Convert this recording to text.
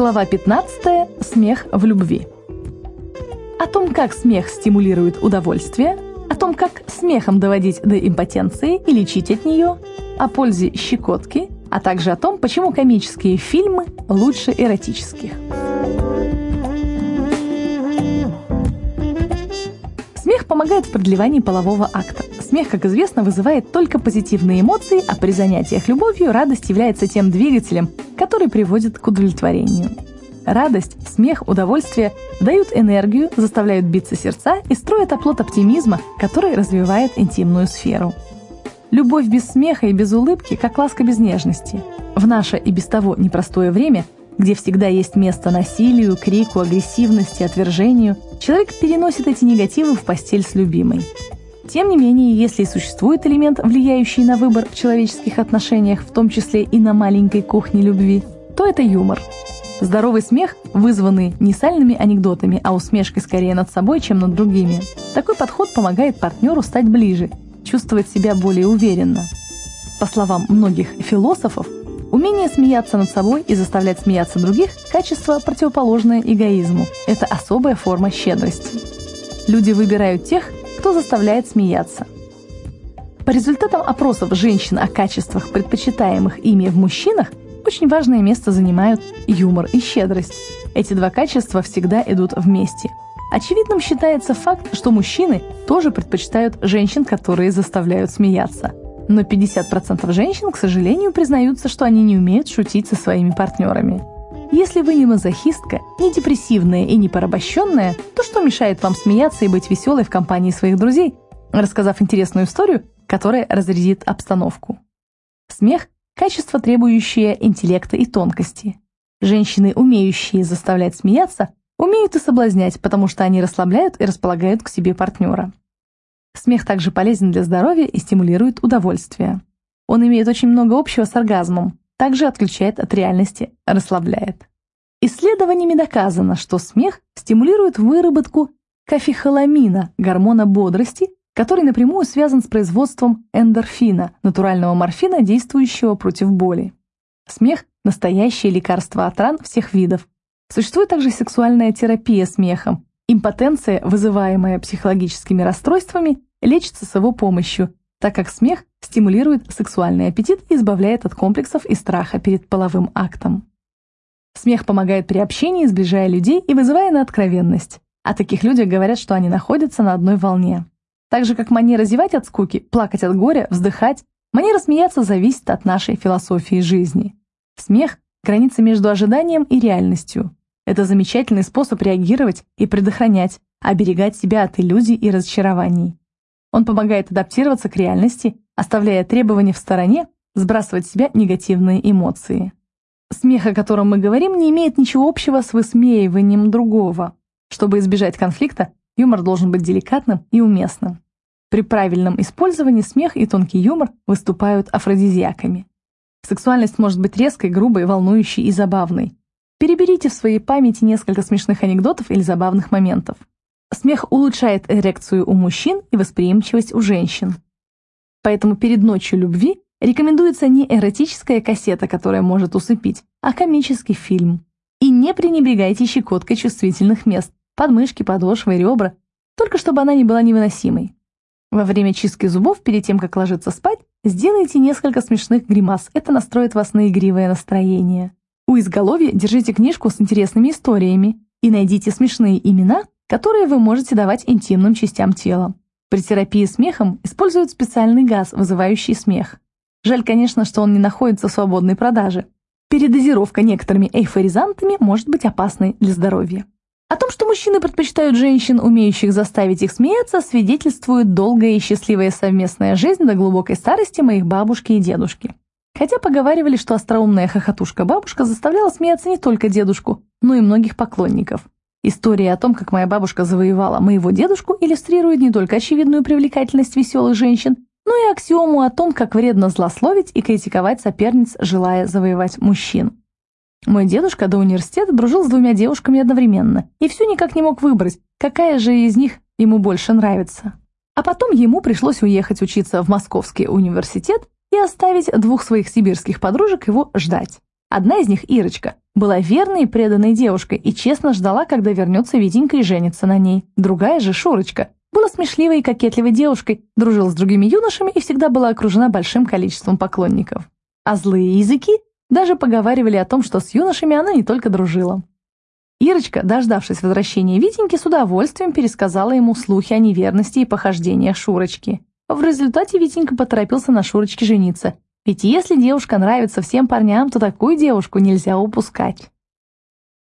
Глава 15. Смех в любви. О том, как смех стимулирует удовольствие, о том, как смехом доводить до импотенции и лечить от нее, о пользе щекотки, а также о том, почему комические фильмы лучше эротических. Смех помогает в продлевании полового акта. Смех, как известно, вызывает только позитивные эмоции, а при занятиях любовью радость является тем двигателем, который приводит к удовлетворению. Радость, смех, удовольствие дают энергию, заставляют биться сердца и строят оплот оптимизма, который развивает интимную сферу. Любовь без смеха и без улыбки, как ласка без нежности. В наше и без того непростое время – где всегда есть место насилию, крику, агрессивности, отвержению, человек переносит эти негативы в постель с любимой. Тем не менее, если существует элемент, влияющий на выбор в человеческих отношениях, в том числе и на маленькой кухне любви, то это юмор. Здоровый смех, вызванный не сальными анекдотами, а усмешкой скорее над собой, чем над другими. Такой подход помогает партнеру стать ближе, чувствовать себя более уверенно. По словам многих философов, Умение смеяться над собой и заставлять смеяться других – качество, противоположное эгоизму. Это особая форма щедрости. Люди выбирают тех, кто заставляет смеяться. По результатам опросов женщин о качествах, предпочитаемых ими в мужчинах, очень важное место занимают юмор и щедрость. Эти два качества всегда идут вместе. Очевидным считается факт, что мужчины тоже предпочитают женщин, которые заставляют смеяться – но 50% женщин, к сожалению, признаются, что они не умеют шутить со своими партнерами. Если вы не мазохистка, не депрессивная и не порабощенная, то что мешает вам смеяться и быть веселой в компании своих друзей, рассказав интересную историю, которая разрядит обстановку? Смех – качество, требующее интеллекта и тонкости. Женщины, умеющие заставлять смеяться, умеют и соблазнять, потому что они расслабляют и располагают к себе партнера. Смех также полезен для здоровья и стимулирует удовольствие. Он имеет очень много общего с оргазмом, также отключает от реальности, расслабляет. Исследованиями доказано, что смех стимулирует выработку кафехоламина, гормона бодрости, который напрямую связан с производством эндорфина, натурального морфина, действующего против боли. Смех – настоящее лекарство от ран всех видов. Существует также сексуальная терапия смехом, Импотенция, вызываемая психологическими расстройствами, лечится с его помощью, так как смех стимулирует сексуальный аппетит и избавляет от комплексов и страха перед половым актом. Смех помогает при общении, сближая людей и вызывая на откровенность. О таких людях говорят, что они находятся на одной волне. Так же, как манера зевать от скуки, плакать от горя, вздыхать, манера смеяться зависит от нашей философии жизни. Смех – граница между ожиданием и реальностью. Это замечательный способ реагировать и предохранять, оберегать себя от иллюзий и разочарований. Он помогает адаптироваться к реальности, оставляя требования в стороне, сбрасывать с себя негативные эмоции. Смех, о котором мы говорим, не имеет ничего общего с высмеиванием другого. Чтобы избежать конфликта, юмор должен быть деликатным и уместным. При правильном использовании смех и тонкий юмор выступают афродизиаками. Сексуальность может быть резкой, грубой, волнующей и забавной. Переберите в своей памяти несколько смешных анекдотов или забавных моментов. Смех улучшает эрекцию у мужчин и восприимчивость у женщин. Поэтому перед ночью любви рекомендуется не эротическая кассета, которая может усыпить, а комический фильм. И не пренебрегайте щекоткой чувствительных мест, подмышки, подошвы, ребра, только чтобы она не была невыносимой. Во время чистки зубов, перед тем, как ложиться спать, сделайте несколько смешных гримас, это настроит вас на игривое настроение. У изголовья держите книжку с интересными историями и найдите смешные имена, которые вы можете давать интимным частям тела. При терапии смехом используют специальный газ, вызывающий смех. Жаль, конечно, что он не находится в свободной продаже. Передозировка некоторыми эйфоризантами может быть опасной для здоровья. О том, что мужчины предпочитают женщин, умеющих заставить их смеяться, свидетельствует долгая и счастливая совместная жизнь до глубокой старости моих бабушки и дедушки. Хотя поговаривали, что остроумная хохотушка-бабушка заставляла смеяться не только дедушку, но и многих поклонников. История о том, как моя бабушка завоевала моего дедушку, иллюстрирует не только очевидную привлекательность веселых женщин, но и аксиому о том, как вредно злословить и критиковать соперниц, желая завоевать мужчин. Мой дедушка до университета дружил с двумя девушками одновременно и все никак не мог выбрать, какая же из них ему больше нравится. А потом ему пришлось уехать учиться в Московский университет и оставить двух своих сибирских подружек его ждать. Одна из них, Ирочка, была верной и преданной девушкой и честно ждала, когда вернется Витенька и женится на ней. Другая же, Шурочка, была смешливой и кокетливой девушкой, дружила с другими юношами и всегда была окружена большим количеством поклонников. А злые языки даже поговаривали о том, что с юношами она не только дружила. Ирочка, дождавшись возвращения Витеньки, с удовольствием пересказала ему слухи о неверности и похождениях Шурочки. В результате Витенька поторопился на Шурочке жениться. Ведь если девушка нравится всем парням, то такую девушку нельзя упускать.